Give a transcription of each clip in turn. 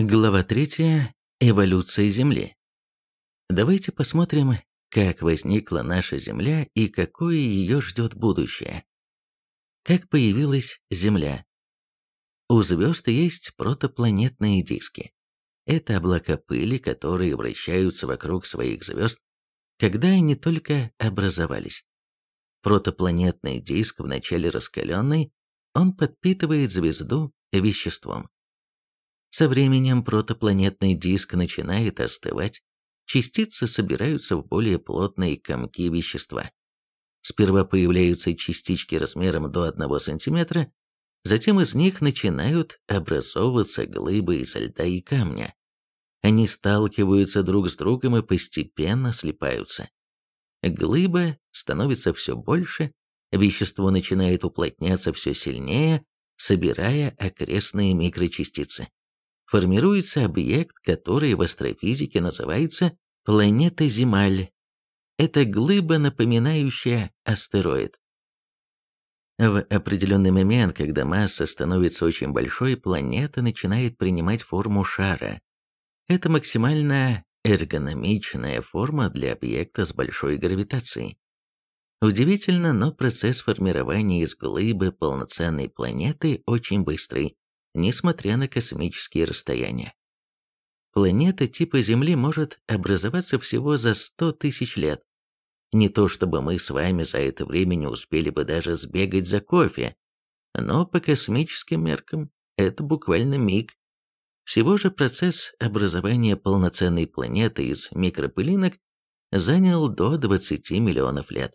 Глава 3. Эволюция Земли. Давайте посмотрим, как возникла наша Земля и какое ее ждет будущее. Как появилась Земля? У звезд есть протопланетные диски. Это облака пыли, которые вращаются вокруг своих звезд, когда они только образовались. Протопланетный диск вначале раскаленный, он подпитывает звезду веществом. Со временем протопланетный диск начинает остывать, частицы собираются в более плотные комки вещества. Сперва появляются частички размером до 1 см, затем из них начинают образовываться глыбы из льда и камня. Они сталкиваются друг с другом и постепенно слипаются. Глыба становится все больше, вещество начинает уплотняться все сильнее, собирая окрестные микрочастицы формируется объект, который в астрофизике называется планета Земаль. Это глыба, напоминающая астероид. В определенный момент, когда масса становится очень большой, планета начинает принимать форму шара. Это максимально эргономичная форма для объекта с большой гравитацией. Удивительно, но процесс формирования из глыбы полноценной планеты очень быстрый несмотря на космические расстояния. Планета типа Земли может образоваться всего за 100 тысяч лет. Не то чтобы мы с вами за это время не успели бы даже сбегать за кофе, но по космическим меркам это буквально миг. Всего же процесс образования полноценной планеты из микропылинок занял до 20 миллионов лет.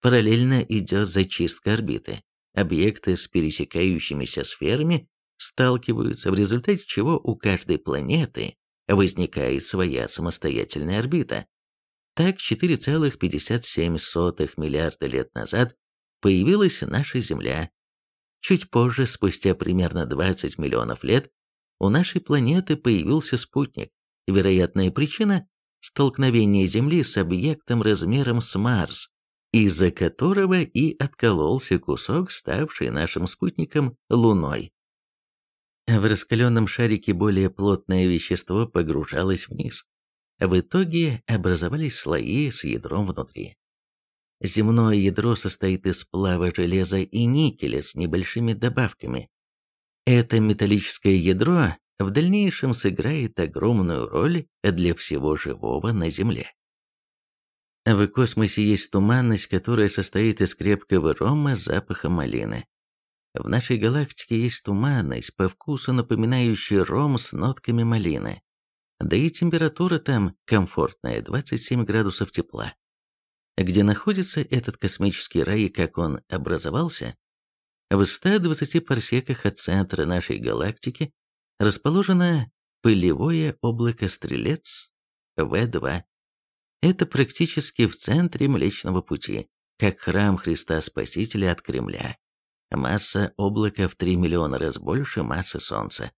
Параллельно идет зачистка орбиты. Объекты с пересекающимися сферами сталкиваются, в результате чего у каждой планеты возникает своя самостоятельная орбита. Так 4,57 миллиарда лет назад появилась наша Земля. Чуть позже, спустя примерно 20 миллионов лет, у нашей планеты появился спутник. Вероятная причина – столкновение Земли с объектом размером с Марс, из-за которого и откололся кусок, ставший нашим спутником Луной. В раскаленном шарике более плотное вещество погружалось вниз. В итоге образовались слои с ядром внутри. Земное ядро состоит из сплава железа и никеля с небольшими добавками. Это металлическое ядро в дальнейшем сыграет огромную роль для всего живого на Земле. В космосе есть туманность, которая состоит из крепкого рома с запахом малины. В нашей галактике есть туманность, по вкусу напоминающая ром с нотками малины. Да и температура там комфортная, 27 градусов тепла. Где находится этот космический рай и как он образовался? В 120 парсеках от центра нашей галактики расположено пылевое облако Стрелец В2. Это практически в центре Млечного Пути, как храм Христа Спасителя от Кремля. Масса облака в 3 миллиона раз больше массы Солнца.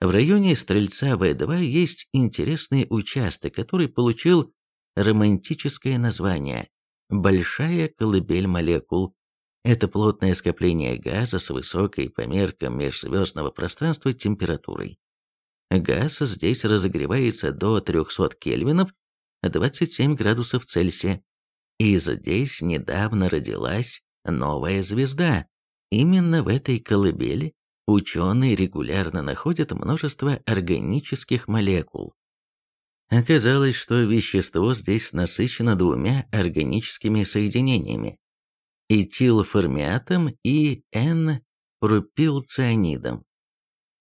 В районе Стрельца В2 есть интересный участок, который получил романтическое название «Большая колыбель молекул». Это плотное скопление газа с высокой по меркам межзвездного пространства температурой. Газ здесь разогревается до 300 кельвинов 27 градусов Цельсия. И здесь недавно родилась новая звезда. Именно в этой колыбели ученые регулярно находят множество органических молекул. Оказалось, что вещество здесь насыщено двумя органическими соединениями – этилформиатом и N-пропилцианидом.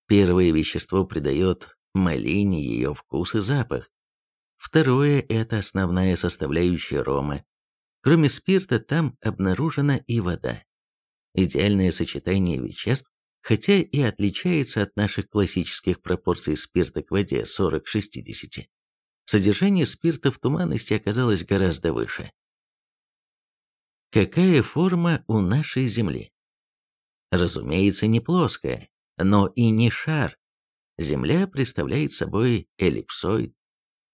Первое вещество придает малине ее вкус и запах, Второе – это основная составляющая рома. Кроме спирта, там обнаружена и вода. Идеальное сочетание веществ, хотя и отличается от наших классических пропорций спирта к воде 40-60. Содержание спирта в туманности оказалось гораздо выше. Какая форма у нашей Земли? Разумеется, не плоская, но и не шар. Земля представляет собой эллипсоид,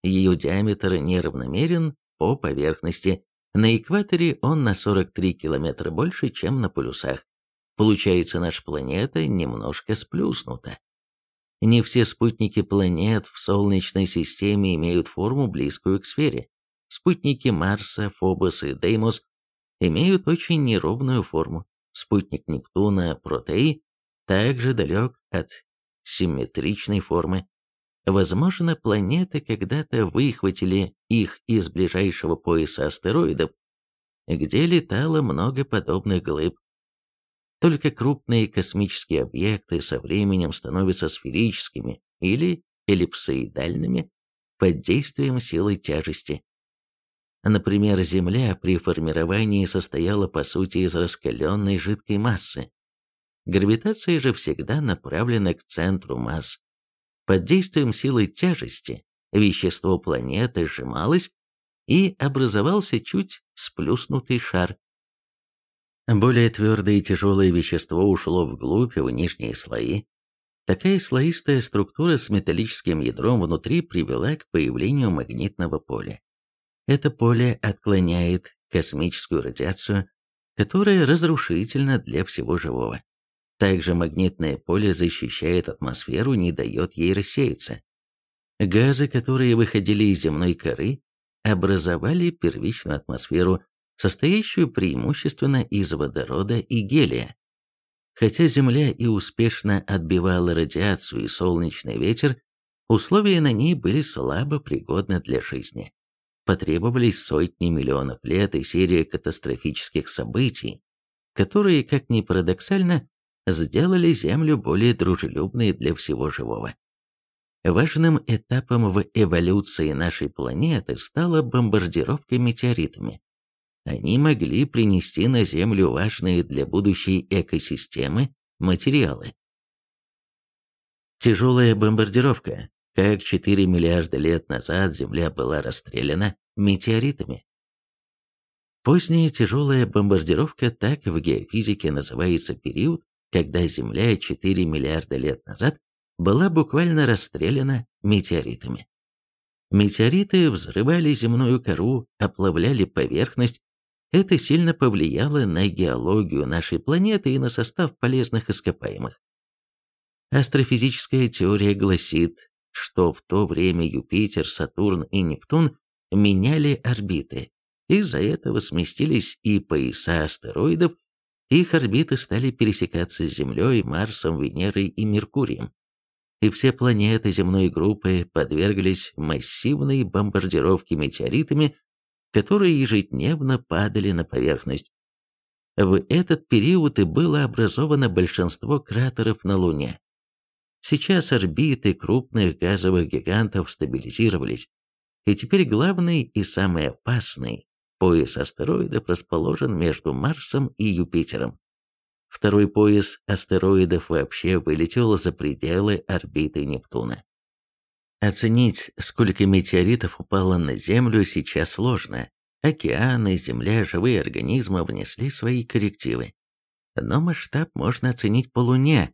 ее диаметр неравномерен по поверхности. На экваторе он на 43 километра больше, чем на полюсах. Получается, наша планета немножко сплюснута. Не все спутники планет в Солнечной системе имеют форму, близкую к сфере. Спутники Марса, Фобос и Деймос имеют очень неровную форму. Спутник Нептуна, Протей, также далек от симметричной формы. Возможно, планеты когда-то выхватили их из ближайшего пояса астероидов, где летало много подобных глыб. Только крупные космические объекты со временем становятся сферическими или эллипсоидальными под действием силы тяжести. Например, Земля при формировании состояла по сути из раскаленной жидкой массы. Гравитация же всегда направлена к центру масс. Под действием силы тяжести вещество планеты сжималось, и образовался чуть сплюснутый шар. Более твердое и тяжелое вещество ушло вглубь, в нижние слои. Такая слоистая структура с металлическим ядром внутри привела к появлению магнитного поля. Это поле отклоняет космическую радиацию, которая разрушительна для всего живого. Также магнитное поле защищает атмосферу, не дает ей рассеяться. Газы, которые выходили из земной коры, образовали первичную атмосферу, состоящую преимущественно из водорода и гелия. Хотя Земля и успешно отбивала радиацию и солнечный ветер, условия на ней были слабо пригодны для жизни потребовались сотни миллионов лет и серия катастрофических событий, которые, как ни парадоксально, сделали Землю более дружелюбной для всего живого. Важным этапом в эволюции нашей планеты стала бомбардировка метеоритами. Они могли принести на Землю важные для будущей экосистемы материалы. Тяжелая бомбардировка как 4 миллиарда лет назад Земля была расстреляна метеоритами. Поздняя тяжелая бомбардировка так в геофизике называется период, когда Земля 4 миллиарда лет назад была буквально расстреляна метеоритами. Метеориты взрывали земную кору, оплавляли поверхность. Это сильно повлияло на геологию нашей планеты и на состав полезных ископаемых. Астрофизическая теория гласит, что в то время Юпитер, Сатурн и Нептун меняли орбиты. Из-за этого сместились и пояса астероидов, их орбиты стали пересекаться с Землей, Марсом, Венерой и Меркурием. И все планеты земной группы подверглись массивной бомбардировке метеоритами, которые ежедневно падали на поверхность. В этот период и было образовано большинство кратеров на Луне. Сейчас орбиты крупных газовых гигантов стабилизировались, и теперь главный и самый опасный пояс астероидов расположен между Марсом и Юпитером. Второй пояс астероидов вообще вылетел за пределы орбиты Нептуна. Оценить, сколько метеоритов упало на Землю, сейчас сложно. Океаны, Земля, живые организмы внесли свои коррективы. Но масштаб можно оценить по Луне,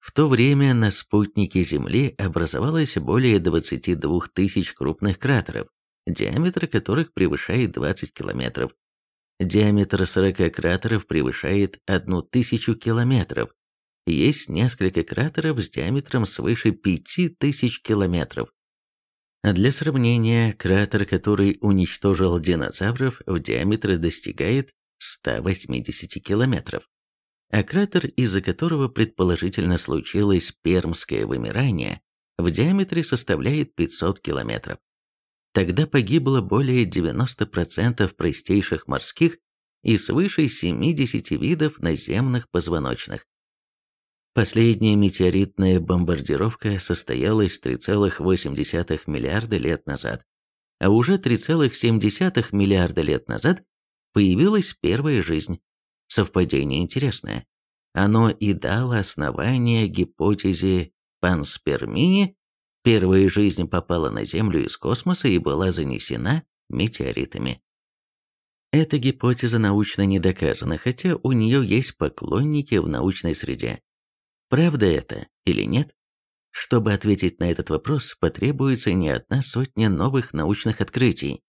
в то время на спутнике Земли образовалось более 22 тысяч крупных кратеров, диаметр которых превышает 20 километров. Диаметр 40 кратеров превышает 1000 километров. Есть несколько кратеров с диаметром свыше 5000 километров. Для сравнения, кратер, который уничтожил динозавров, в диаметре достигает 180 километров а кратер, из-за которого предположительно случилось пермское вымирание, в диаметре составляет 500 километров. Тогда погибло более 90% простейших морских и свыше 70 видов наземных позвоночных. Последняя метеоритная бомбардировка состоялась 3,8 миллиарда лет назад, а уже 3,7 миллиарда лет назад появилась первая жизнь. Совпадение интересное. Оно и дало основание гипотезе панспермии. Первая жизнь попала на Землю из космоса и была занесена метеоритами. Эта гипотеза научно не доказана, хотя у нее есть поклонники в научной среде. Правда это или нет? Чтобы ответить на этот вопрос, потребуется не одна сотня новых научных открытий.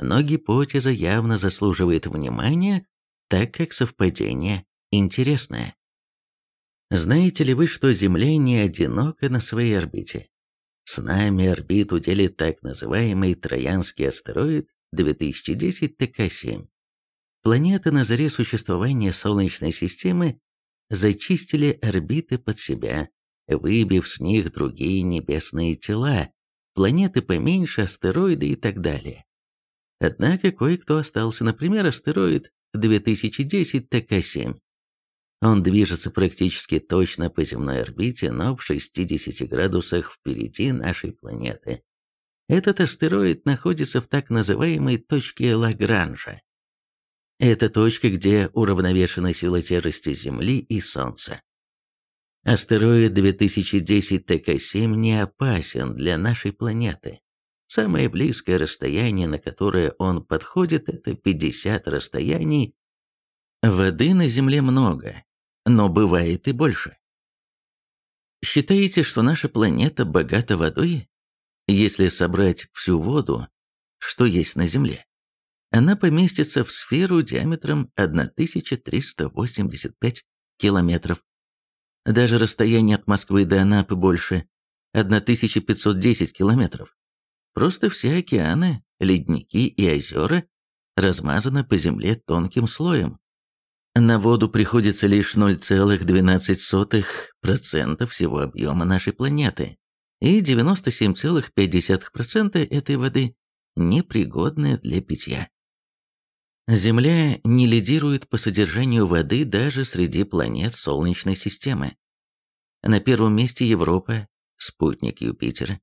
Но гипотеза явно заслуживает внимания так как совпадение интересное. Знаете ли вы, что Земля не одинока на своей орбите? С нами орбиту делит так называемый Троянский астероид 2010 ТК-7. Планеты на заре существования Солнечной системы зачистили орбиты под себя, выбив с них другие небесные тела, планеты поменьше, астероиды и так далее. Однако кое-кто остался, например, астероид 2010 ТК-7. Он движется практически точно по земной орбите, но в 60 градусах впереди нашей планеты. Этот астероид находится в так называемой точке Лагранжа. Это точка, где уравновешена сила тяжести Земли и Солнца. Астероид 2010 ТК-7 не опасен для нашей планеты. Самое близкое расстояние, на которое он подходит, это 50 расстояний. Воды на Земле много, но бывает и больше. Считаете, что наша планета богата водой? Если собрать всю воду, что есть на Земле, она поместится в сферу диаметром 1385 километров. Даже расстояние от Москвы до Анапы больше 1510 километров. Просто все океаны, ледники и озера размазаны по земле тонким слоем. На воду приходится лишь 0,12% всего объема нашей планеты, и 97,5% этой воды непригодная для питья. Земля не лидирует по содержанию воды даже среди планет Солнечной системы. На первом месте Европа, спутник Юпитера.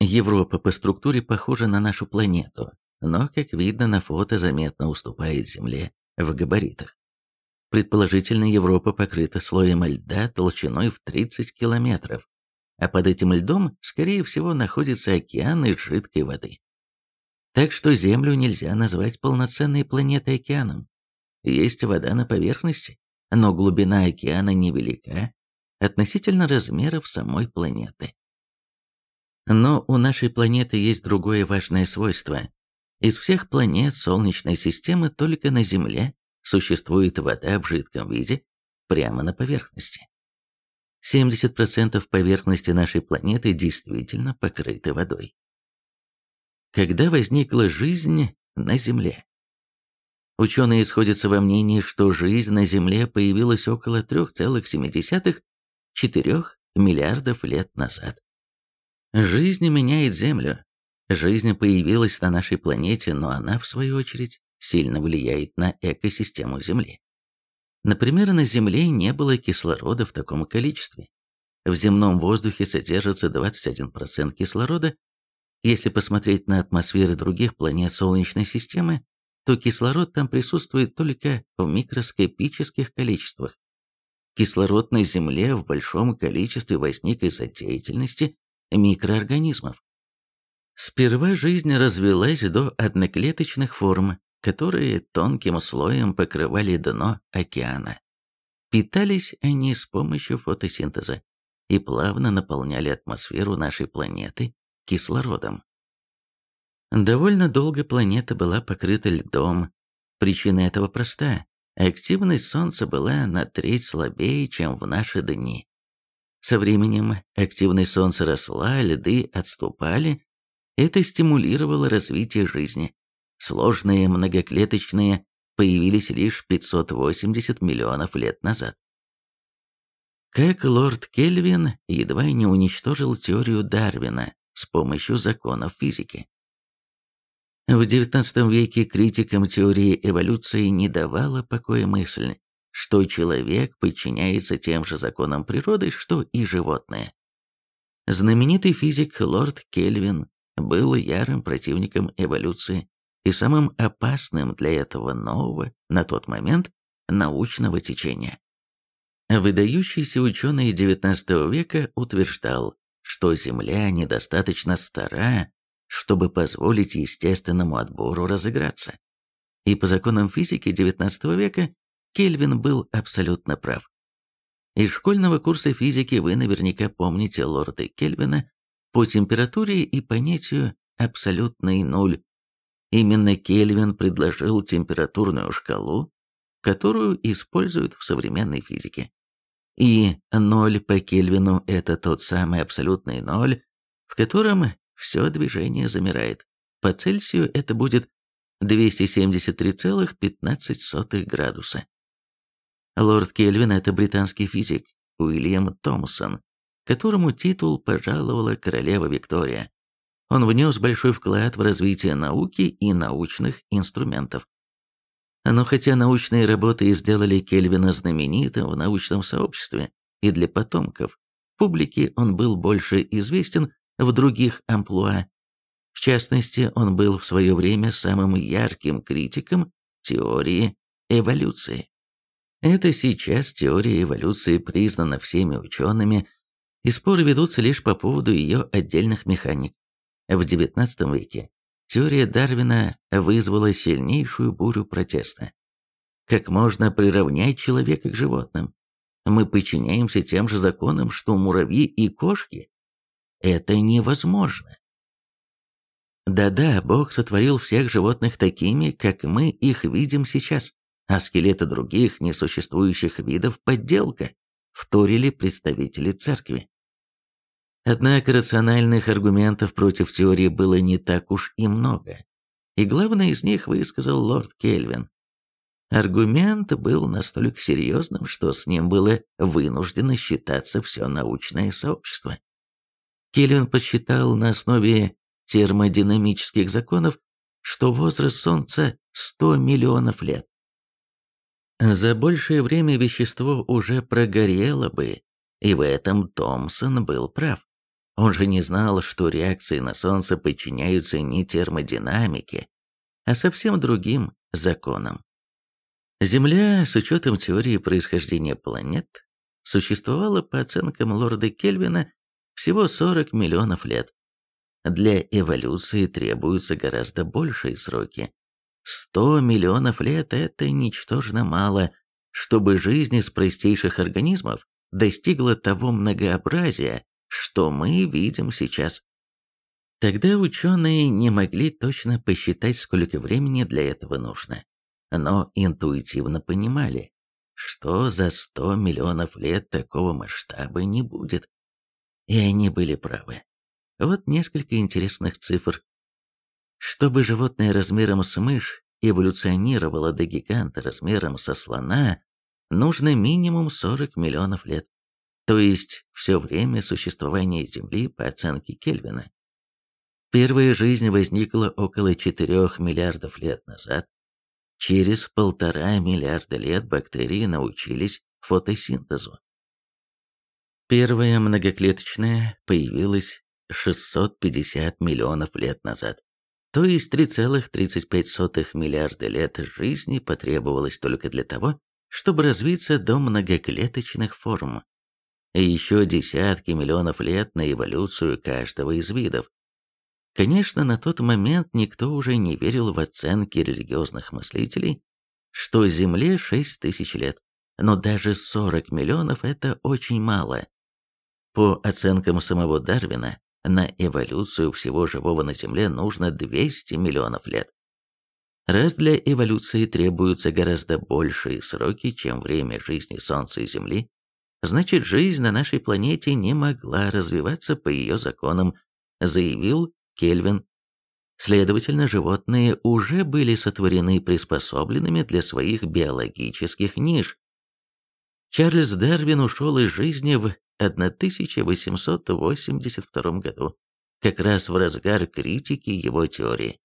Европа по структуре похожа на нашу планету, но, как видно на фото, заметно уступает Земле в габаритах. Предположительно, Европа покрыта слоем льда толщиной в 30 километров, а под этим льдом, скорее всего, находится океан из жидкой воды. Так что Землю нельзя назвать полноценной планетой океаном. Есть вода на поверхности, но глубина океана невелика относительно размеров самой планеты. Но у нашей планеты есть другое важное свойство. Из всех планет Солнечной системы только на Земле существует вода в жидком виде прямо на поверхности. 70% поверхности нашей планеты действительно покрыты водой. Когда возникла жизнь на Земле? Ученые сходятся во мнении, что жизнь на Земле появилась около 3,7-4 миллиардов лет назад. Жизнь меняет Землю. Жизнь появилась на нашей планете, но она, в свою очередь, сильно влияет на экосистему Земли. Например, на Земле не было кислорода в таком количестве. В земном воздухе содержится 21% кислорода. Если посмотреть на атмосферы других планет Солнечной системы, то кислород там присутствует только в микроскопических количествах. Кислород на Земле в большом количестве возник из-за деятельности микроорганизмов. Сперва жизнь развелась до одноклеточных форм, которые тонким слоем покрывали дно океана. Питались они с помощью фотосинтеза и плавно наполняли атмосферу нашей планеты кислородом. Довольно долго планета была покрыта льдом. Причина этого проста. Активность Солнца была на треть слабее, чем в наши дни. Со временем активность Солнца росла, льды отступали. Это стимулировало развитие жизни. Сложные многоклеточные появились лишь 580 миллионов лет назад. Как лорд Кельвин едва не уничтожил теорию Дарвина с помощью законов физики. В XIX веке критикам теории эволюции не давала покоя мысль, что человек подчиняется тем же законам природы, что и животные. Знаменитый физик лорд Кельвин был ярым противником эволюции и самым опасным для этого нового, на тот момент, научного течения. Выдающийся ученый XIX века утверждал, что Земля недостаточно стара, чтобы позволить естественному отбору разыграться. И по законам физики XIX века Кельвин был абсолютно прав. Из школьного курса физики вы наверняка помните лорда Кельвина по температуре и понятию «абсолютный нуль». Именно Кельвин предложил температурную шкалу, которую используют в современной физике. И ноль по Кельвину – это тот самый абсолютный ноль, в котором все движение замирает. По Цельсию это будет 273,15 градуса. Лорд Кельвин – это британский физик Уильям Томпсон, которому титул пожаловала королева Виктория. Он внес большой вклад в развитие науки и научных инструментов. Но хотя научные работы сделали Кельвина знаменитым в научном сообществе и для потомков, публике он был больше известен в других амплуа. В частности, он был в свое время самым ярким критиком теории эволюции. Это сейчас теория эволюции признана всеми учеными, и споры ведутся лишь по поводу ее отдельных механик. В XIX веке теория Дарвина вызвала сильнейшую бурю протеста. Как можно приравнять человека к животным? Мы подчиняемся тем же законам, что муравьи и кошки. Это невозможно. Да-да, Бог сотворил всех животных такими, как мы их видим сейчас, а скелеты других несуществующих видов – подделка, вторили представители церкви. Однако рациональных аргументов против теории было не так уж и много. И главный из них высказал лорд Кельвин. Аргумент был настолько серьезным, что с ним было вынуждено считаться все научное сообщество. Кельвин посчитал на основе термодинамических законов, что возраст Солнца 100 миллионов лет. За большее время вещество уже прогорело бы, и в этом Томпсон был прав. Он же не знал, что реакции на Солнце подчиняются не термодинамике, а совсем другим законам. Земля, с учетом теории происхождения планет, существовала, по оценкам лорда Кельвина, всего 40 миллионов лет. Для эволюции требуются гораздо большие сроки. 100 миллионов лет – это ничтожно мало, чтобы жизнь из простейших организмов достигла того многообразия, что мы видим сейчас. Тогда ученые не могли точно посчитать, сколько времени для этого нужно, но интуитивно понимали, что за 100 миллионов лет такого масштаба не будет. И они были правы. Вот несколько интересных цифр. Чтобы животное размером с мышь эволюционировало до гиганта размером со слона, нужно минимум 40 миллионов лет то есть все время существования Земли по оценке Кельвина. Первая жизнь возникла около 4 миллиардов лет назад. Через полтора миллиарда лет бактерии научились фотосинтезу. Первая многоклеточная появилась 650 миллионов лет назад. То есть 3,35 миллиарда лет жизни потребовалось только для того, чтобы развиться до многоклеточных форм и еще десятки миллионов лет на эволюцию каждого из видов. Конечно, на тот момент никто уже не верил в оценки религиозных мыслителей, что Земле 6 тысяч лет, но даже 40 миллионов – это очень мало. По оценкам самого Дарвина, на эволюцию всего живого на Земле нужно 200 миллионов лет. Раз для эволюции требуются гораздо большие сроки, чем время жизни Солнца и Земли, значит жизнь на нашей планете не могла развиваться по ее законам, заявил Кельвин. Следовательно, животные уже были сотворены приспособленными для своих биологических ниш. Чарльз Дарвин ушел из жизни в 1882 году, как раз в разгар критики его теории.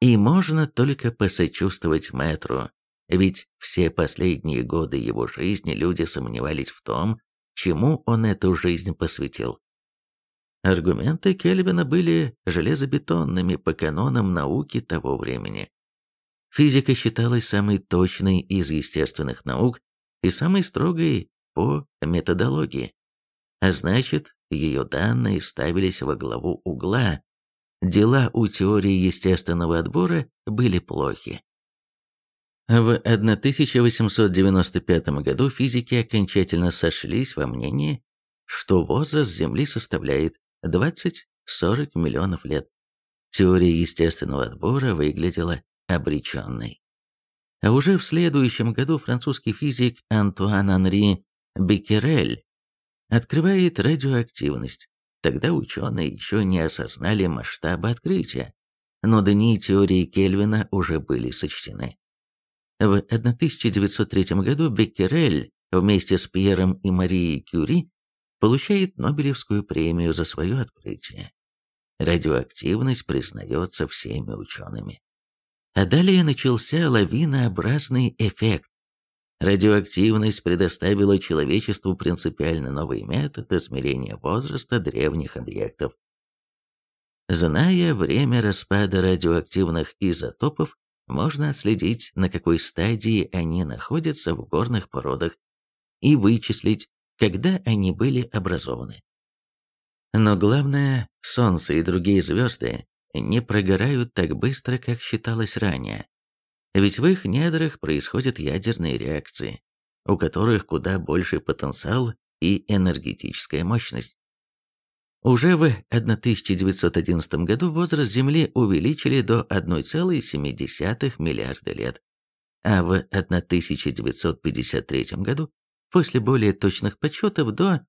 И можно только посочувствовать мэтру, ведь все последние годы его жизни люди сомневались в том, чему он эту жизнь посвятил. Аргументы Кельвина были железобетонными по канонам науки того времени. Физика считалась самой точной из естественных наук и самой строгой по методологии. А значит, ее данные ставились во главу угла. Дела у теории естественного отбора были плохи. В 1895 году физики окончательно сошлись во мнении, что возраст Земли составляет 20-40 миллионов лет. Теория естественного отбора выглядела обреченной. А уже в следующем году французский физик Антуан Анри Беккерель открывает радиоактивность. Тогда ученые еще не осознали масштаба открытия, но дни теории Кельвина уже были сочтены. В 1903 году Беккерель вместе с Пьером и Марией Кюри получает Нобелевскую премию за свое открытие. Радиоактивность признается всеми учеными. А далее начался лавинообразный эффект. Радиоактивность предоставила человечеству принципиально новый метод измерения возраста древних объектов. Зная время распада радиоактивных изотопов, можно отследить, на какой стадии они находятся в горных породах, и вычислить, когда они были образованы. Но главное, Солнце и другие звезды не прогорают так быстро, как считалось ранее. Ведь в их недрах происходят ядерные реакции, у которых куда больше потенциал и энергетическая мощность. Уже в 1911 году возраст Земли увеличили до 1,7 миллиарда лет, а в 1953 году, после более точных подсчетов, до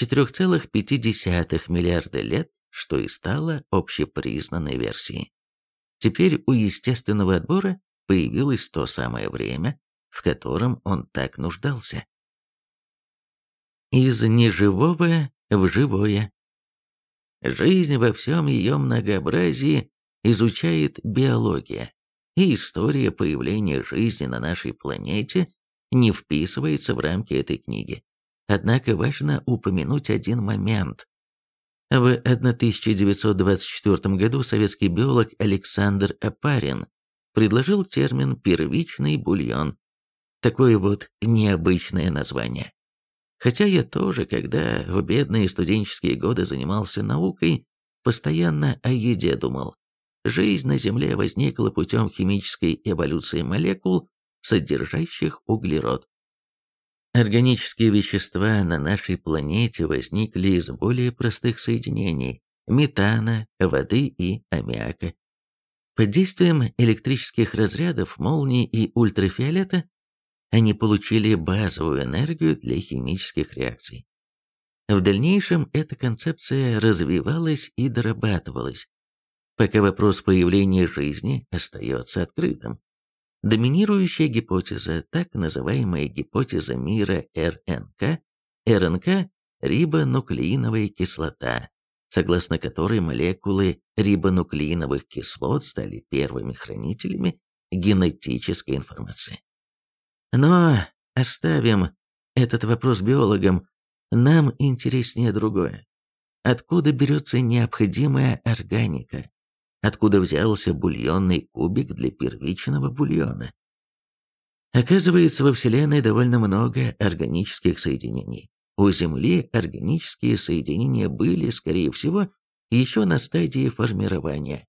4,5 миллиарда лет, что и стало общепризнанной версией. Теперь у естественного отбора появилось то самое время, в котором он так нуждался. Из неживого в живое. Жизнь во всем ее многообразии изучает биология, и история появления жизни на нашей планете не вписывается в рамки этой книги. Однако важно упомянуть один момент. В 1924 году советский биолог Александр Апарин предложил термин «первичный бульон». Такое вот необычное название. Хотя я тоже, когда в бедные студенческие годы занимался наукой, постоянно о еде думал. Жизнь на Земле возникла путем химической эволюции молекул, содержащих углерод. Органические вещества на нашей планете возникли из более простых соединений – метана, воды и аммиака. Под действием электрических разрядов, молний и ультрафиолета они получили базовую энергию для химических реакций. В дальнейшем эта концепция развивалась и дорабатывалась, пока вопрос появления жизни остается открытым. Доминирующая гипотеза, так называемая гипотеза мира РНК, РНК – рибонуклеиновая кислота, согласно которой молекулы рибонуклеиновых кислот стали первыми хранителями генетической информации. Но оставим этот вопрос биологам, нам интереснее другое. Откуда берется необходимая органика? откуда взялся бульонный кубик для первичного бульона. Оказывается, во Вселенной довольно много органических соединений. У Земли органические соединения были, скорее всего, еще на стадии формирования.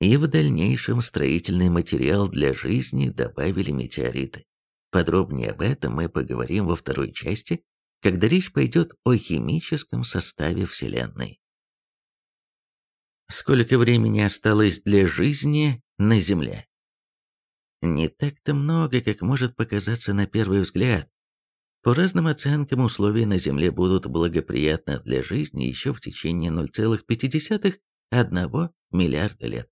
И в дальнейшем строительный материал для жизни добавили метеориты. Подробнее об этом мы поговорим во второй части, когда речь пойдет о химическом составе Вселенной. Сколько времени осталось для жизни на Земле? Не так-то много, как может показаться на первый взгляд. По разным оценкам, условия на Земле будут благоприятны для жизни еще в течение 0,5-1 миллиарда лет.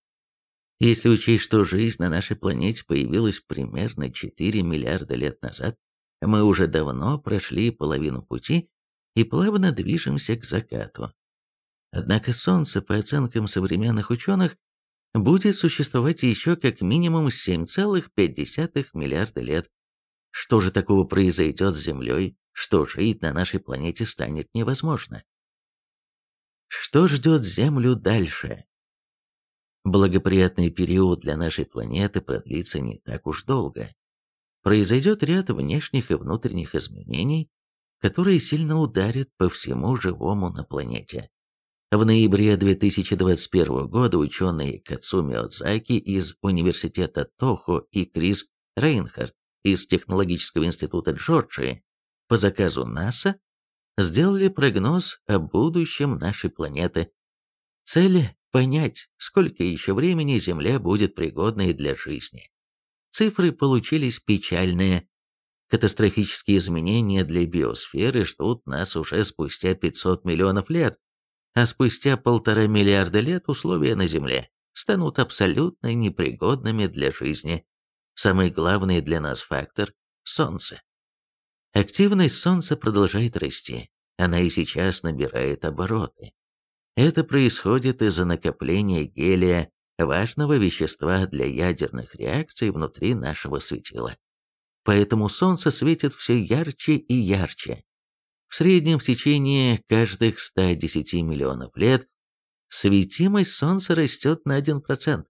Если учесть, что жизнь на нашей планете появилась примерно 4 миллиарда лет назад, мы уже давно прошли половину пути и плавно движемся к закату. Однако Солнце, по оценкам современных ученых, будет существовать еще как минимум 7,5 миллиарда лет. Что же такого произойдет с Землей, что жить на нашей планете станет невозможно? Что ждет Землю дальше? Благоприятный период для нашей планеты продлится не так уж долго. Произойдет ряд внешних и внутренних изменений, которые сильно ударят по всему живому на планете. В ноябре 2021 года ученые Кацуми Отзаки из Университета Тохо и Крис Рейнхард из Технологического института Джорджии по заказу НАСА сделали прогноз о будущем нашей планеты. Цель – понять, сколько еще времени Земля будет пригодной для жизни. Цифры получились печальные. Катастрофические изменения для биосферы ждут нас уже спустя 500 миллионов лет, а спустя полтора миллиарда лет условия на Земле станут абсолютно непригодными для жизни. Самый главный для нас фактор – Солнце. Активность Солнца продолжает расти, она и сейчас набирает обороты. Это происходит из-за накопления гелия, важного вещества для ядерных реакций внутри нашего светила. Поэтому Солнце светит все ярче и ярче. В среднем в течение каждых 110 миллионов лет светимость Солнца растет на 1%,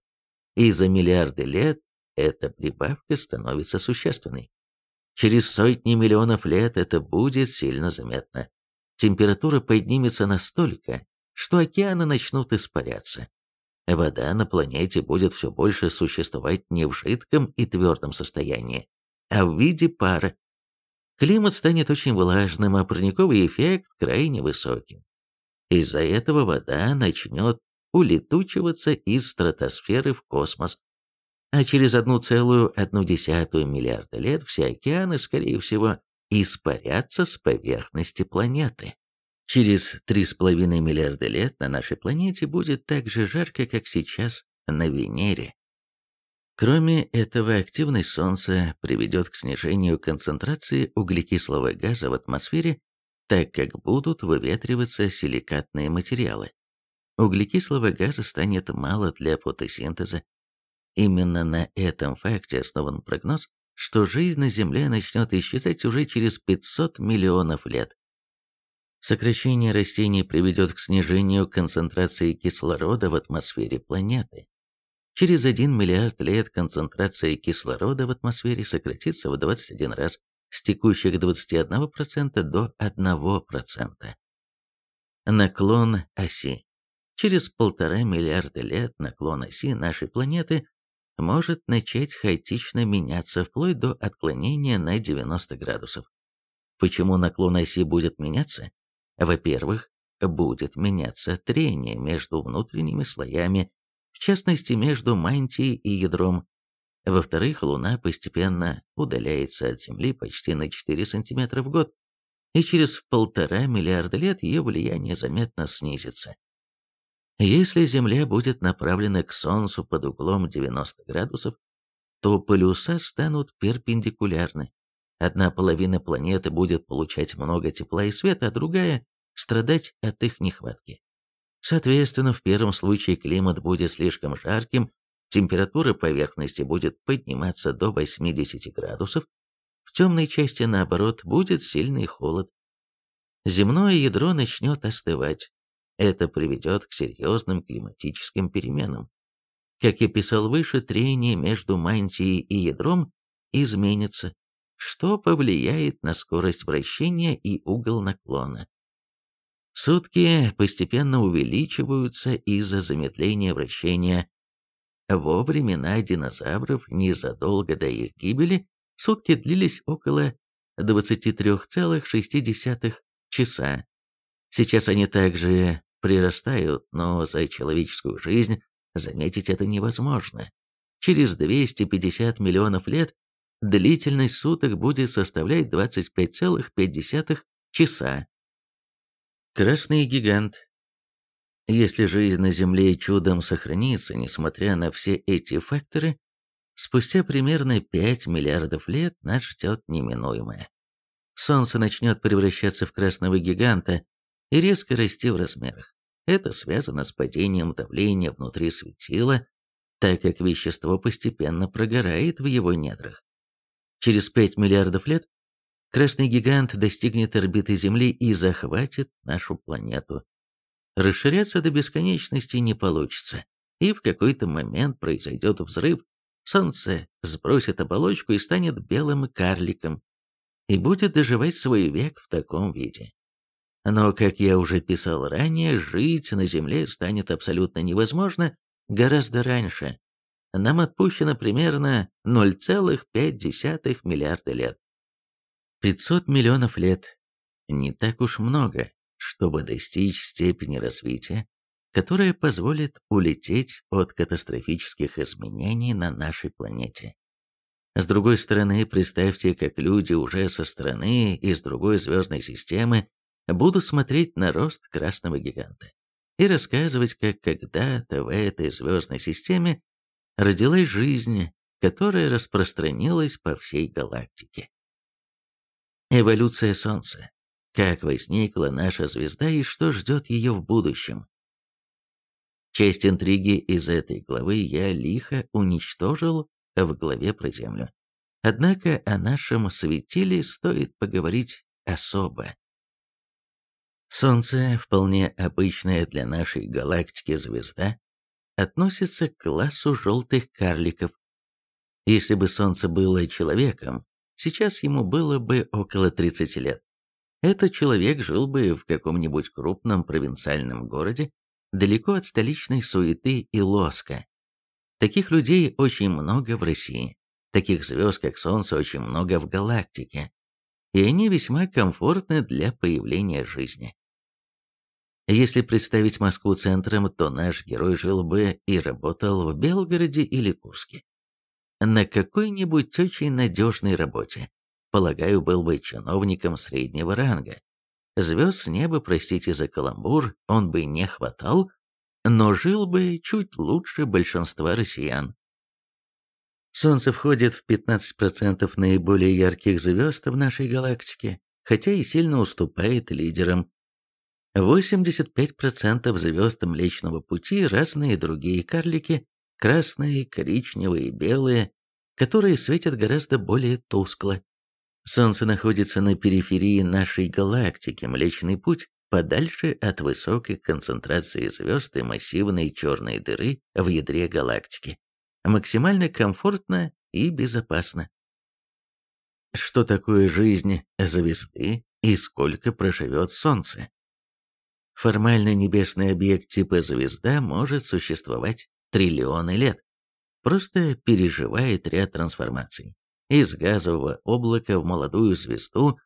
и за миллиарды лет эта прибавка становится существенной. Через сотни миллионов лет это будет сильно заметно. Температура поднимется настолько, что океаны начнут испаряться. Вода на планете будет все больше существовать не в жидком и твердом состоянии, а в виде пара. Климат станет очень влажным, а парниковый эффект крайне высоким. Из-за этого вода начнет улетучиваться из стратосферы в космос, а через 1,1 миллиарда лет все океаны, скорее всего, испарятся с поверхности планеты. Через 3,5 миллиарда лет на нашей планете будет так же жарко, как сейчас на Венере. Кроме этого, активность Солнца приведет к снижению концентрации углекислого газа в атмосфере, так как будут выветриваться силикатные материалы. Углекислого газа станет мало для фотосинтеза. Именно на этом факте основан прогноз, что жизнь на Земле начнет исчезать уже через 500 миллионов лет. Сокращение растений приведет к снижению концентрации кислорода в атмосфере планеты. Через 1 миллиард лет концентрация кислорода в атмосфере сократится в 21 раз с текущих 21% до 1%. Наклон оси. Через полтора миллиарда лет наклон оси нашей планеты может начать хаотично меняться вплоть до отклонения на 90 градусов. Почему наклон оси будет меняться? Во-первых, будет меняться трение между внутренними слоями, в частности между мантией и ядром. Во-вторых, Луна постепенно удаляется от Земли почти на 4 см в год, и через полтора миллиарда лет ее влияние заметно снизится. Если Земля будет направлена к Солнцу под углом 90 градусов, то полюса станут перпендикулярны, Одна половина планеты будет получать много тепла и света, а другая – страдать от их нехватки. Соответственно, в первом случае климат будет слишком жарким, температура поверхности будет подниматься до 80 градусов, в темной части, наоборот, будет сильный холод. Земное ядро начнет остывать. Это приведет к серьезным климатическим переменам. Как я писал выше, трение между мантией и ядром изменится, что повлияет на скорость вращения и угол наклона. Сутки постепенно увеличиваются из-за замедления вращения. Во времена динозавров, незадолго до их гибели, сутки длились около 23,6 часа. Сейчас они также прирастают, но за человеческую жизнь заметить это невозможно. Через 250 миллионов лет длительность суток будет составлять 25,5 часа. Красный гигант. Если жизнь на Земле чудом сохранится, несмотря на все эти факторы, спустя примерно 5 миллиардов лет нас ждет неминуемое. Солнце начнет превращаться в красного гиганта и резко расти в размерах. Это связано с падением давления внутри светила, так как вещество постепенно прогорает в его недрах. Через 5 миллиардов лет красный гигант достигнет орбиты Земли и захватит нашу планету. Расширяться до бесконечности не получится, и в какой-то момент произойдет взрыв, Солнце сбросит оболочку и станет белым карликом, и будет доживать свой век в таком виде. Но, как я уже писал ранее, жить на Земле станет абсолютно невозможно гораздо раньше, нам отпущено примерно 0,5 миллиарда лет. 500 миллионов лет – не так уж много, чтобы достичь степени развития, которая позволит улететь от катастрофических изменений на нашей планете. С другой стороны, представьте, как люди уже со стороны из другой звездной системы будут смотреть на рост красного гиганта и рассказывать, как когда-то в этой звездной системе родилась жизнь, которая распространилась по всей галактике. Эволюция Солнца. Как возникла наша звезда и что ждет ее в будущем. Часть интриги из этой главы я лихо уничтожил в главе про Землю. Однако о нашем светиле стоит поговорить особо. Солнце, вполне обычная для нашей галактики звезда, относится к классу желтых карликов. Если бы Солнце было человеком, сейчас ему было бы около 30 лет. Этот человек жил бы в каком-нибудь крупном провинциальном городе, далеко от столичной суеты и лоска. Таких людей очень много в России. Таких звезд, как Солнце, очень много в галактике. И они весьма комфортны для появления жизни. Если представить Москву центром, то наш герой жил бы и работал в Белгороде или Курске. На какой-нибудь очень надежной работе. Полагаю, был бы чиновником среднего ранга. Звезд с неба, простите за каламбур, он бы не хватал, но жил бы чуть лучше большинства россиян. Солнце входит в 15% наиболее ярких звезд в нашей галактике, хотя и сильно уступает лидерам 85% звезд Млечного Пути – разные другие карлики, красные, коричневые, белые, которые светят гораздо более тускло. Солнце находится на периферии нашей галактики, Млечный Путь, подальше от высокой концентрации звезд и массивной черной дыры в ядре галактики. Максимально комфортно и безопасно. Что такое жизнь звезды и сколько проживет Солнце? Формально небесный объект типа звезда может существовать триллионы лет, просто переживает ряд трансформаций. Из газового облака в молодую звезду,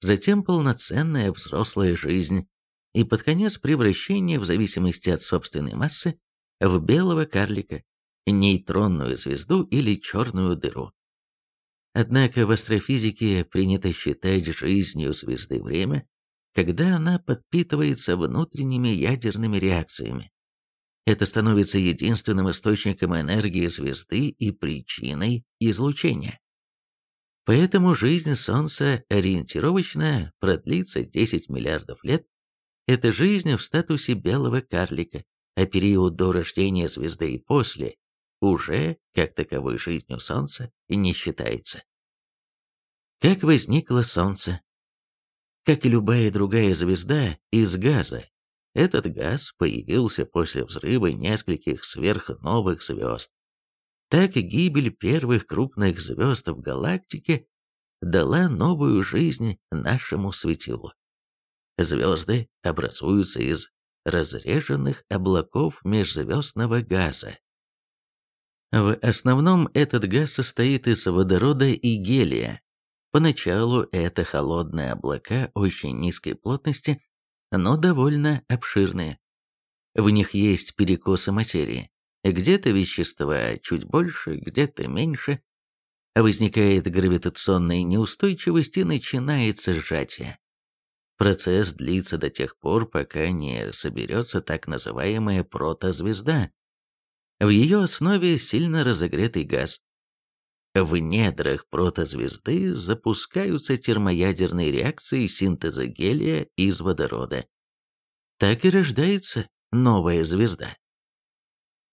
затем полноценная взрослая жизнь, и под конец превращение в зависимости от собственной массы в белого карлика, нейтронную звезду или черную дыру. Однако в астрофизике принято считать жизнью звезды время, когда она подпитывается внутренними ядерными реакциями. Это становится единственным источником энергии звезды и причиной излучения. Поэтому жизнь Солнца ориентировочно продлится 10 миллиардов лет. Это жизнь в статусе белого карлика, а период до рождения звезды и после уже, как таковой жизнью Солнца, не считается. Как возникло Солнце? Как и любая другая звезда, из газа. Этот газ появился после взрыва нескольких сверхновых звезд. Так и гибель первых крупных звезд в галактике дала новую жизнь нашему светилу. Звезды образуются из разреженных облаков межзвездного газа. В основном этот газ состоит из водорода и гелия, Поначалу это холодные облака очень низкой плотности, но довольно обширные. В них есть перекосы материи. Где-то вещества чуть больше, где-то меньше. Возникает гравитационная неустойчивость и начинается сжатие. Процесс длится до тех пор, пока не соберется так называемая протозвезда. В ее основе сильно разогретый газ, в недрах протозвезды запускаются термоядерные реакции синтеза гелия из водорода. Так и рождается новая звезда.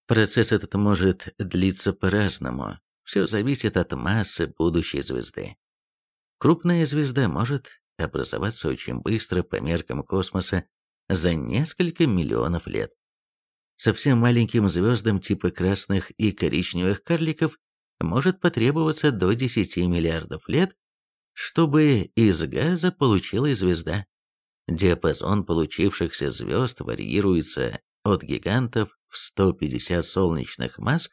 Процесс этот может длиться по-разному. Все зависит от массы будущей звезды. Крупная звезда может образоваться очень быстро по меркам космоса за несколько миллионов лет. Совсем маленьким звездам типа красных и коричневых карликов может потребоваться до 10 миллиардов лет, чтобы из газа получилась звезда. Диапазон получившихся звезд варьируется от гигантов в 150 солнечных масс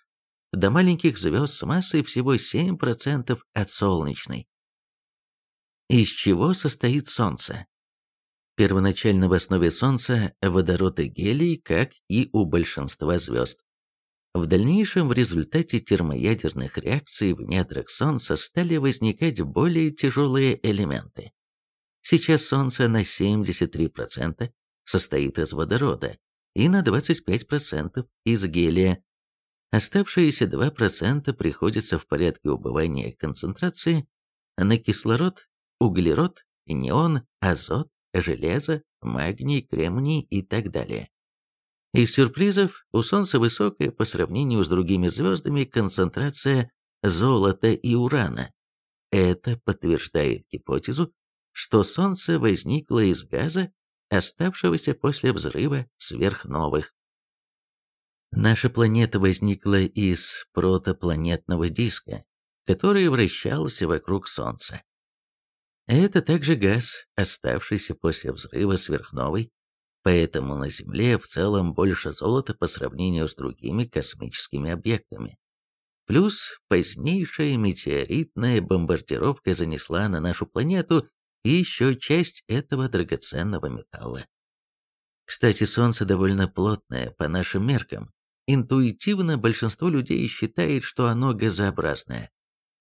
до маленьких звезд с массой всего 7% от солнечной. Из чего состоит Солнце? Первоначально в основе Солнца водород и гелий, как и у большинства звезд. В дальнейшем в результате термоядерных реакций в недрах Солнца стали возникать более тяжелые элементы. Сейчас Солнце на 73% состоит из водорода и на 25% из гелия. Оставшиеся 2% приходятся в порядке убывания концентрации на кислород, углерод, неон, азот, железо, магний, кремний и так далее. Из сюрпризов у Солнца высокая по сравнению с другими звездами концентрация золота и урана. Это подтверждает гипотезу, что Солнце возникло из газа, оставшегося после взрыва сверхновых. Наша планета возникла из протопланетного диска, который вращался вокруг Солнца. Это также газ, оставшийся после взрыва сверхновой, поэтому на Земле в целом больше золота по сравнению с другими космическими объектами. Плюс позднейшая метеоритная бомбардировка занесла на нашу планету еще часть этого драгоценного металла. Кстати, Солнце довольно плотное по нашим меркам. Интуитивно большинство людей считает, что оно газообразное.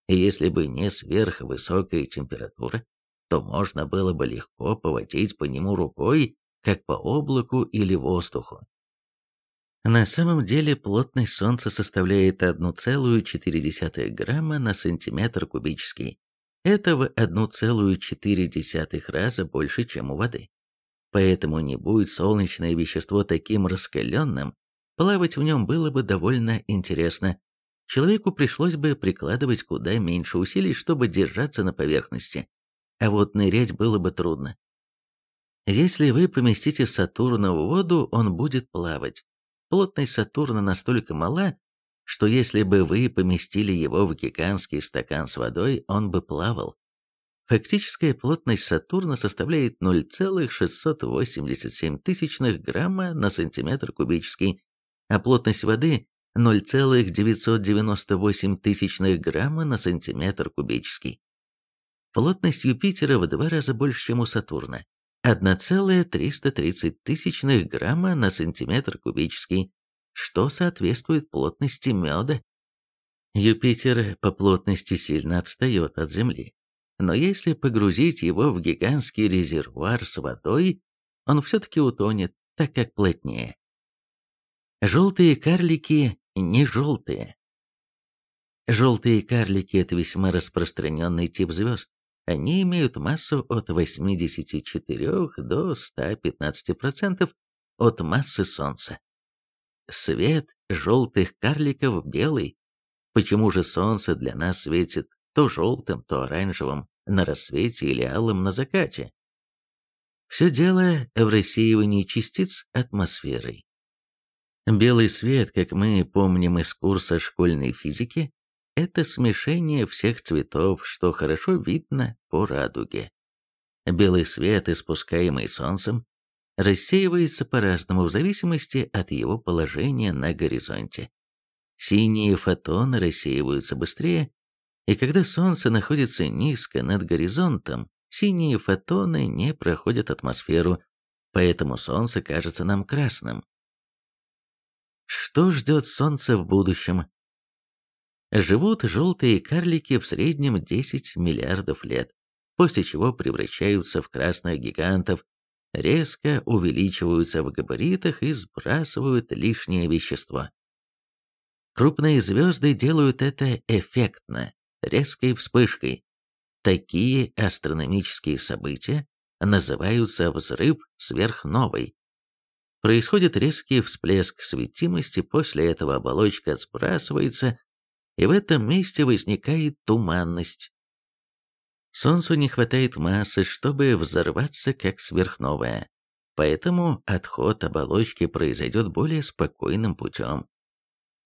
И если бы не сверхвысокая температура, то можно было бы легко поводить по нему рукой, как по облаку или воздуху. На самом деле плотность Солнца составляет 1,4 грамма на сантиметр кубический. Это в 1,4 раза больше, чем у воды. Поэтому не будет солнечное вещество таким раскаленным, плавать в нем было бы довольно интересно. Человеку пришлось бы прикладывать куда меньше усилий, чтобы держаться на поверхности а вот нырять было бы трудно. Если вы поместите Сатурна в воду, он будет плавать. Плотность Сатурна настолько мала, что если бы вы поместили его в гигантский стакан с водой, он бы плавал. Фактическая плотность Сатурна составляет 0,687 тысячных грамма на сантиметр кубический, а плотность воды 0,998 тысячных грамма на сантиметр кубический. Плотность Юпитера в два раза больше, чем у Сатурна. 1,330 тысячных грамма на сантиметр кубический, что соответствует плотности меда. Юпитер по плотности сильно отстает от Земли, но если погрузить его в гигантский резервуар с водой, он все-таки утонет, так как плотнее. Желтые карлики не желтые. Желтые карлики – это весьма распространенный тип звезд. Они имеют массу от 84 до 115% от массы Солнца. Свет желтых карликов белый. Почему же Солнце для нас светит то желтым, то оранжевым на рассвете или алым на закате? Все дело в рассеивании частиц атмосферой. Белый свет, как мы помним из курса школьной физики, это смешение всех цветов, что хорошо видно по радуге. Белый свет, испускаемый солнцем, рассеивается по-разному в зависимости от его положения на горизонте. Синие фотоны рассеиваются быстрее, и когда солнце находится низко над горизонтом, синие фотоны не проходят атмосферу, поэтому солнце кажется нам красным. Что ждет солнце в будущем? Живут желтые карлики в среднем 10 миллиардов лет, после чего превращаются в красных гигантов, резко увеличиваются в габаритах и сбрасывают лишнее вещество. Крупные звезды делают это эффектно, резкой вспышкой. Такие астрономические события называются взрыв сверхновой. Происходит резкий всплеск светимости, после этого оболочка сбрасывается и в этом месте возникает туманность. Солнцу не хватает массы, чтобы взорваться как сверхновая, поэтому отход оболочки произойдет более спокойным путем.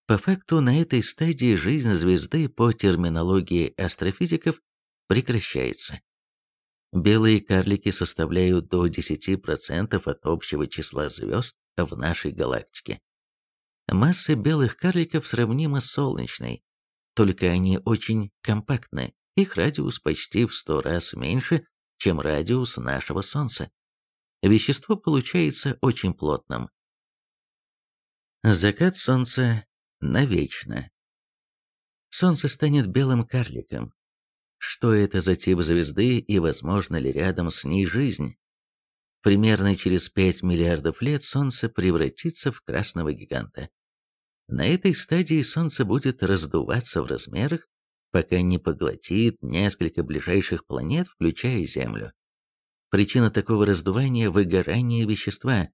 По факту на этой стадии жизнь звезды по терминологии астрофизиков прекращается. Белые карлики составляют до 10% от общего числа звезд в нашей галактике. Масса белых карликов сравнима с солнечной, только они очень компактны, их радиус почти в сто раз меньше, чем радиус нашего Солнца. Вещество получается очень плотным. Закат Солнца навечно. Солнце станет белым карликом. Что это за тип звезды и возможно ли рядом с ней жизнь? Примерно через 5 миллиардов лет Солнце превратится в красного гиганта. На этой стадии Солнце будет раздуваться в размерах, пока не поглотит несколько ближайших планет, включая Землю. Причина такого раздувания – выгорание вещества.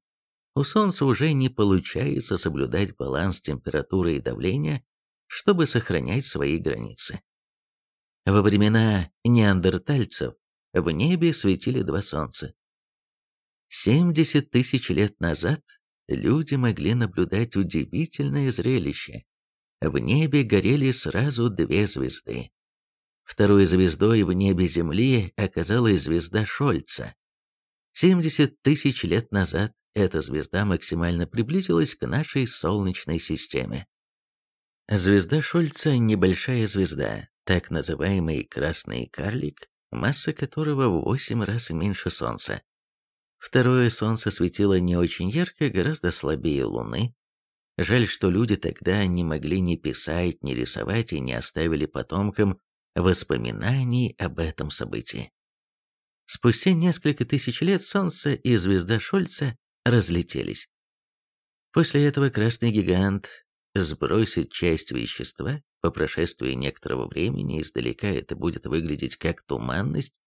У Солнца уже не получается соблюдать баланс температуры и давления, чтобы сохранять свои границы. Во времена неандертальцев в небе светили два солнца. 70 тысяч лет назад люди могли наблюдать удивительное зрелище. В небе горели сразу две звезды. Второй звездой в небе Земли оказалась звезда Шольца. 70 тысяч лет назад эта звезда максимально приблизилась к нашей Солнечной системе. Звезда Шольца – небольшая звезда, так называемый красный карлик, масса которого в 8 раз меньше Солнца. Второе Солнце светило не очень ярко, гораздо слабее Луны. Жаль, что люди тогда не могли ни писать, ни рисовать и не оставили потомкам воспоминаний об этом событии. Спустя несколько тысяч лет Солнце и звезда Шольца разлетелись. После этого красный гигант сбросит часть вещества, по прошествии некоторого времени издалека это будет выглядеть как туманность.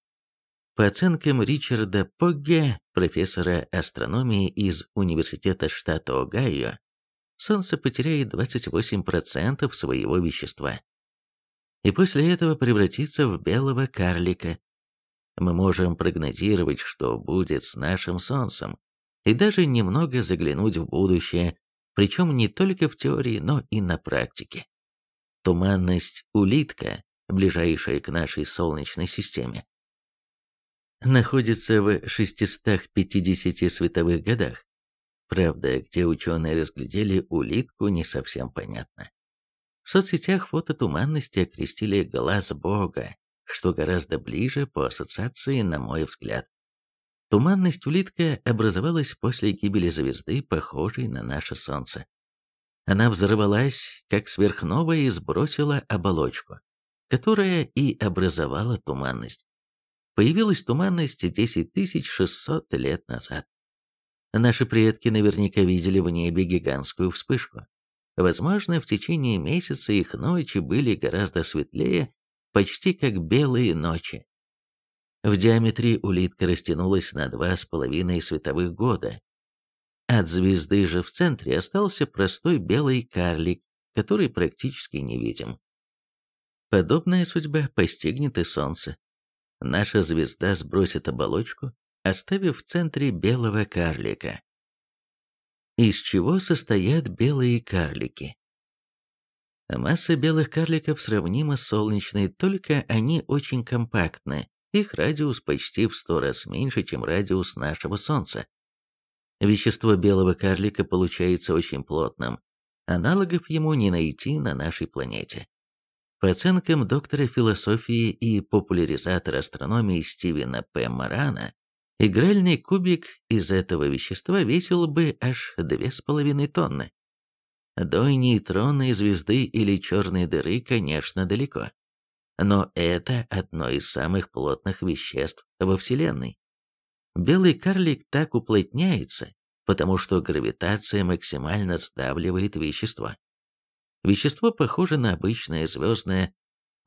По оценкам Ричарда Погге, профессора астрономии из Университета штата Огайо, Солнце потеряет 28% своего вещества и после этого превратиться в белого карлика. Мы можем прогнозировать, что будет с нашим Солнцем, и даже немного заглянуть в будущее, причем не только в теории, но и на практике. Туманность Улитка, ближайшая к нашей Солнечной системе, находится в 650 световых годах. Правда, где ученые разглядели улитку, не совсем понятно. В соцсетях фото туманности окрестили «глаз Бога», что гораздо ближе по ассоциации, на мой взгляд. Туманность улитка образовалась после гибели звезды, похожей на наше Солнце. Она взорвалась, как сверхновая, и сбросила оболочку, которая и образовала туманность. Появилась туманность 10600 лет назад. Наши предки наверняка видели в небе гигантскую вспышку. Возможно, в течение месяца их ночи были гораздо светлее, почти как белые ночи. В диаметре улитка растянулась на два с половиной световых года. От звезды же в центре остался простой белый карлик, который практически не видим. Подобная судьба постигнет и Солнце. Наша звезда сбросит оболочку, оставив в центре белого карлика. Из чего состоят белые карлики? Масса белых карликов сравнима с солнечной, только они очень компактны, их радиус почти в сто раз меньше, чем радиус нашего Солнца. Вещество белого карлика получается очень плотным, аналогов ему не найти на нашей планете. По оценкам доктора философии и популяризатора астрономии Стивена П. Марана, Игральный кубик из этого вещества весил бы аж две с половиной тонны. До нейтронной звезды или черной дыры, конечно, далеко. Но это одно из самых плотных веществ во Вселенной. Белый карлик так уплотняется, потому что гравитация максимально сдавливает вещество. Вещество похоже на обычное звездное,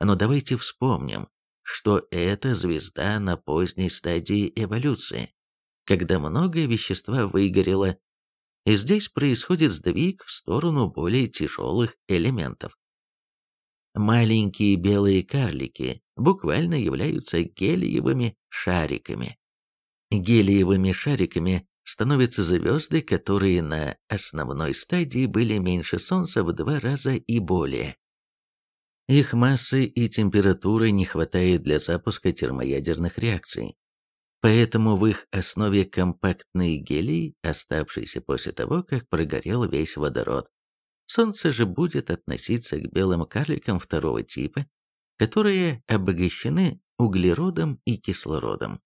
но давайте вспомним, что это звезда на поздней стадии эволюции, когда многое вещества выгорело, и здесь происходит сдвиг в сторону более тяжелых элементов. Маленькие белые карлики буквально являются гелиевыми шариками. Гелиевыми шариками становятся звезды, которые на основной стадии были меньше Солнца в два раза и более. Их массы и температуры не хватает для запуска термоядерных реакций. Поэтому в их основе компактный гелий, оставшийся после того, как прогорел весь водород. Солнце же будет относиться к белым карликам второго типа, которые обогащены углеродом и кислородом.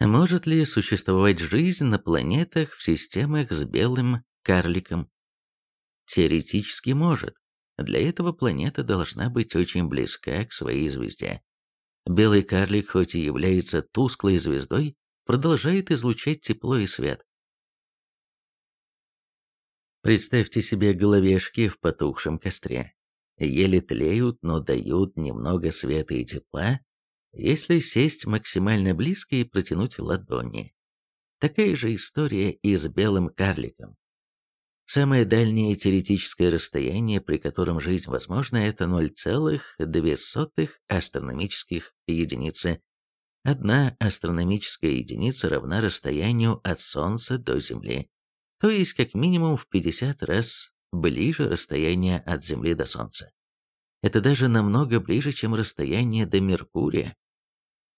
Может ли существовать жизнь на планетах в системах с белым карликом? Теоретически может. Для этого планета должна быть очень близка к своей звезде. Белый карлик, хоть и является тусклой звездой, продолжает излучать тепло и свет. Представьте себе головешки в потухшем костре. Еле тлеют, но дают немного света и тепла, если сесть максимально близко и протянуть ладони. Такая же история и с белым карликом. Самое дальнее теоретическое расстояние, при котором жизнь возможна, это 0,02 астрономических единицы. Одна астрономическая единица равна расстоянию от Солнца до Земли, то есть как минимум в 50 раз ближе расстояние от Земли до Солнца. Это даже намного ближе, чем расстояние до Меркурия.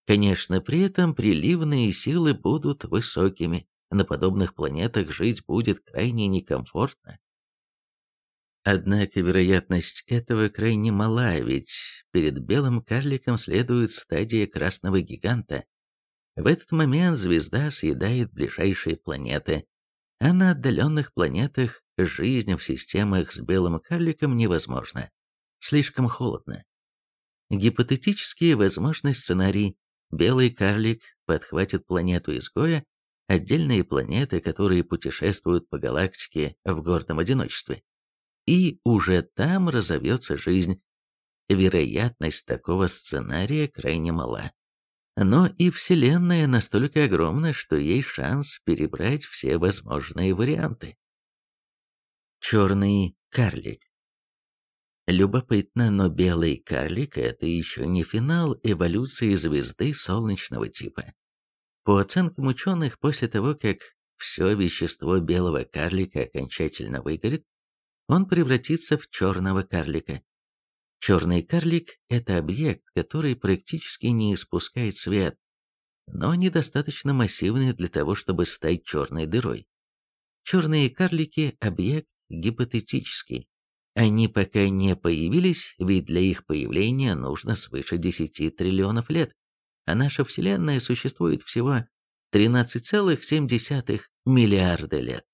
Конечно, при этом приливные силы будут высокими, на подобных планетах жить будет крайне некомфортно. Однако вероятность этого крайне мала, ведь перед белым карликом следует стадия красного гиганта. В этот момент звезда съедает ближайшие планеты, а на отдаленных планетах жизнь в системах с белым карликом невозможна. Слишком холодно. Гипотетически возможный сценарий белый карлик подхватит планету изгоя отдельные планеты, которые путешествуют по галактике в гордом одиночестве. И уже там разовьется жизнь. Вероятность такого сценария крайне мала. Но и Вселенная настолько огромна, что есть шанс перебрать все возможные варианты. Черный карлик Любопытно, но белый карлик – это еще не финал эволюции звезды солнечного типа. По оценкам ученых, после того, как все вещество белого карлика окончательно выгорит, он превратится в черного карлика. Черный карлик – это объект, который практически не испускает свет, но недостаточно массивный для того, чтобы стать черной дырой. Черные карлики – объект гипотетический. Они пока не появились, ведь для их появления нужно свыше 10 триллионов лет а наша Вселенная существует всего 13,7 миллиарда лет.